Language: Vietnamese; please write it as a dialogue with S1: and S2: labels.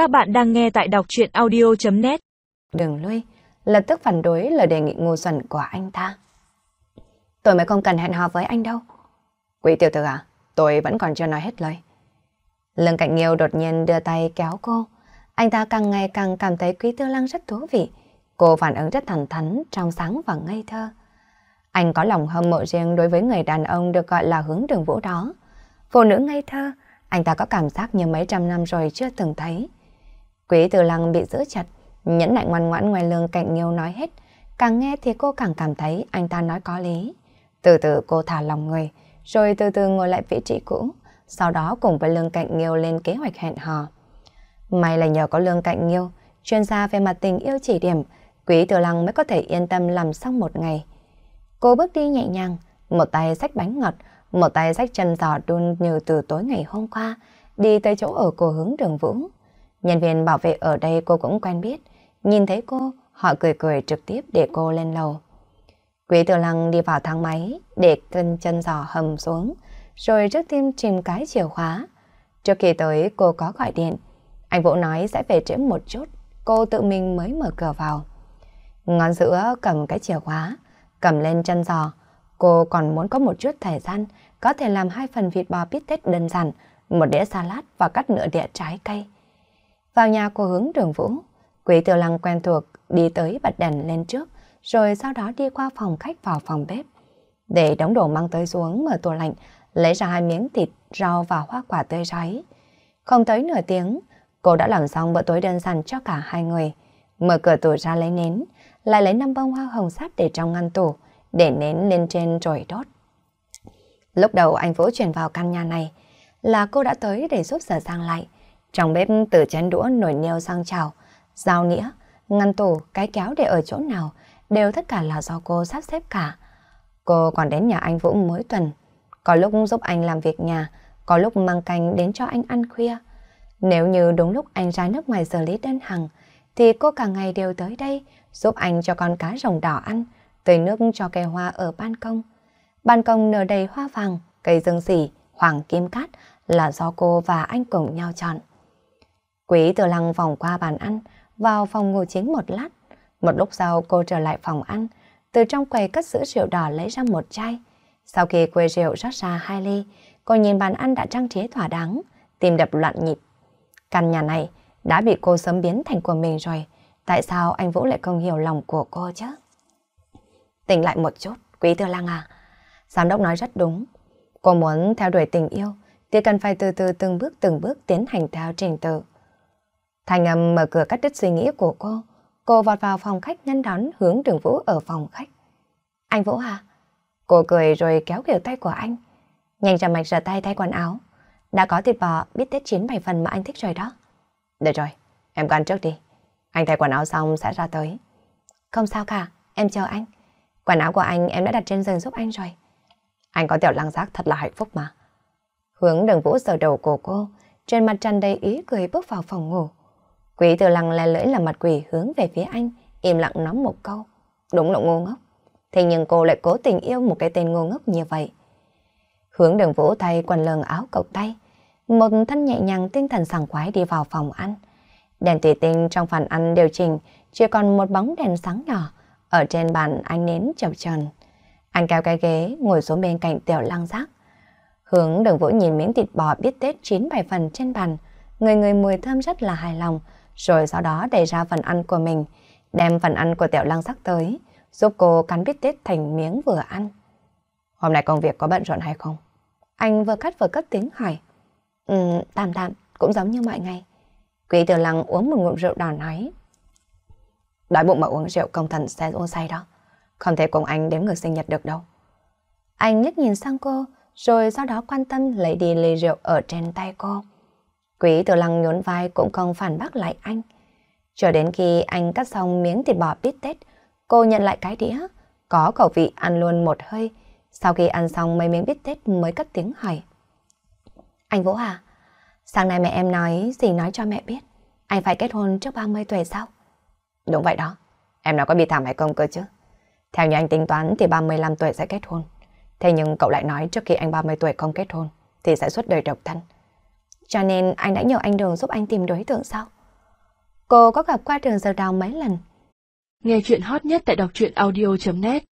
S1: Các bạn đang nghe tại đọc chuyện audio.net
S2: Đừng lui, lập tức phản đối lời đề nghị ngu xuẩn của anh ta. Tôi mới không cần hẹn hò với anh đâu. Quý tiểu tử à, tôi vẫn còn chưa nói hết lời. Lương Cạnh Nghiêu đột nhiên đưa tay kéo cô. Anh ta càng ngày càng cảm thấy Quý Tư Lăng rất thú vị. Cô phản ứng rất thẳng thắn, trong sáng và ngây thơ. Anh có lòng hâm mộ riêng đối với người đàn ông được gọi là hướng đường vũ đó. Phụ nữ ngây thơ, anh ta có cảm giác như mấy trăm năm rồi chưa từng thấy. Quý tử Lăng bị giữ chặt, nhẫn nại ngoan ngoãn ngoài lương cạnh nghiêu nói hết. Càng nghe thì cô càng cảm thấy anh ta nói có lý. Từ từ cô thả lòng người, rồi từ từ ngồi lại vị trí cũ, sau đó cùng với lương cạnh nghiêu lên kế hoạch hẹn hò. May là nhờ có lương cạnh nghiêu, chuyên gia về mặt tình yêu chỉ điểm, Quý tử Lăng mới có thể yên tâm làm xong một ngày. Cô bước đi nhẹ nhàng, một tay xách bánh ngọt, một tay xách chân giò đun như từ tối ngày hôm qua, đi tới chỗ ở của hướng đường vũ. Nhân viên bảo vệ ở đây cô cũng quen biết, nhìn thấy cô, họ cười cười trực tiếp để cô lên lầu. Quý Tử Lăng đi vào thang máy, để chân chân giò hầm xuống, rồi trước tiên tìm cái chìa khóa. Trước khi tới cô có gọi điện, anh Vũ nói sẽ về trễ một chút, cô tự mình mới mở cửa vào. Ngón giữa cầm cái chìa khóa, cầm lên chân giò, cô còn muốn có một chút thời gian, có thể làm hai phần vịt bò bít tết đơn giản, một đĩa salad và cắt nửa đĩa trái cây. Vào nhà của hướng đường vũ, Quý Tiểu Lăng quen thuộc đi tới bật đèn lên trước, rồi sau đó đi qua phòng khách vào phòng bếp. Để đóng đồ mang tới xuống mở tủ lạnh, lấy ra hai miếng thịt, rau và hoa quả tươi ráy. Không tới nửa tiếng, cô đã làm xong bữa tối đơn giản cho cả hai người. Mở cửa tủ ra lấy nến, lại lấy năm bông hoa hồng sáp để trong ngăn tủ, để nến lên trên trồi đốt. Lúc đầu anh Vũ chuyển vào căn nhà này là cô đã tới để giúp sửa sang lại. Trong bếp từ chén đũa nồi niêu sang chảo, dao nĩa, ngăn tủ, cái kéo để ở chỗ nào đều tất cả là do cô sắp xếp cả. Cô còn đến nhà anh Vũ mỗi tuần, có lúc giúp anh làm việc nhà, có lúc mang canh đến cho anh ăn khuya. Nếu như đúng lúc anh ra nước ngoài xử lý đơn hàng, thì cô cả ngày đều tới đây giúp anh cho con cá rồng đỏ ăn, tưới nước cho cây hoa ở ban công. Ban công nở đầy hoa vàng, cây dương xỉ, hoàng kim cát là do cô và anh cùng nhau chọn. Quý từ lăng vòng qua bàn ăn, vào phòng ngủ chính một lát. Một lúc sau cô trở lại phòng ăn, từ trong quầy cất giữ rượu đỏ lấy ra một chai. Sau khi quê rượu rót ra hai ly, cô nhìn bàn ăn đã trang trí thỏa đáng, tìm đập loạn nhịp. Căn nhà này đã bị cô sớm biến thành của mình rồi. Tại sao anh Vũ lại không hiểu lòng của cô chứ? Tỉnh lại một chút, Quý Tư Lăng à. Giám đốc nói rất đúng. Cô muốn theo đuổi tình yêu thì cần phải từ từ từng bước từng bước tiến hành theo trình tự. Thành âm mở cửa cắt đứt suy nghĩ của cô. Cô vọt vào phòng khách ngăn đón hướng đường Vũ ở phòng khách. Anh Vũ à? Cô cười rồi kéo kiểu tay của anh. Nhanh ra mạch rửa tay thay quần áo. Đã có thịt bò biết tết chín bảy phần mà anh thích rồi đó. Được rồi, em ăn trước đi. Anh thay quần áo xong sẽ ra tới. Không sao cả, em chờ anh. Quần áo của anh em đã đặt trên giường giúp anh rồi. Anh có tiểu lăng giác thật là hạnh phúc mà. Hướng đường vũ sờ đầu của cô, trên mặt tràn đầy ý cười bước vào phòng ngủ. Quý từ lăng le lưỡi là mặt quỷ hướng về phía anh, im lặng nói một câu. Đúng là ngu ngốc. Thế nhưng cô lại cố tình yêu một cái tên ngu ngốc như vậy. Hướng đường vũ thay quần lờn áo cộc tay. Một thân nhẹ nhàng tinh thần sảng khoái đi vào phòng ăn. Đèn thủy tinh trong phòng ăn điều chỉnh, chỉ còn một bóng đèn sáng nhỏ. Ở trên bàn anh nến chập trần. Anh kéo cái ghế, ngồi xuống bên cạnh tiểu lăng giác. Hướng đường vũ nhìn miếng thịt bò biết tết chín bảy phần trên bàn. Người người mùi thơm rất là hài lòng. Rồi sau đó đẩy ra phần ăn của mình, đem phần ăn của tiểu lăng sắc tới, giúp cô cắn bít tết thành miếng vừa ăn. Hôm nay công việc có bận rộn hay không? Anh vừa cắt vừa cất tiếng hỏi. Ừ, tạm tạm, cũng giống như mọi ngày. Quý tiểu lăng uống một ngụm rượu đỏ nói. Đói bụng mà uống rượu công thần sẽ uống say đó. Không thể cùng anh đếm ngược sinh nhật được đâu. Anh nhất nhìn sang cô, rồi sau đó quan tâm lấy đi ly rượu ở trên tay cô. Quý tử lăng nhún vai cũng không phản bác lại anh. Cho đến khi anh cắt xong miếng thịt bò bít tết, cô nhận lại cái đĩa, có khẩu vị ăn luôn một hơi. Sau khi ăn xong mấy miếng bít tết mới cất tiếng hỏi. Anh Vũ à, sáng nay mẹ em nói gì nói cho mẹ biết. Anh phải kết hôn trước 30 tuổi sao? Đúng vậy đó, em nói có bị thảm hay không cơ chứ? Theo như anh tính toán thì 35 tuổi sẽ kết hôn. Thế nhưng cậu lại nói trước khi anh 30 tuổi không kết hôn thì sẽ suốt đời độc thân. Cho nên anh đã nhờ anh Đường giúp anh tìm đối tượng sao? Cô có gặp qua Đường giờ đào mấy lần.
S3: Nghe chuyện hot nhất tại đọc truyện audio.net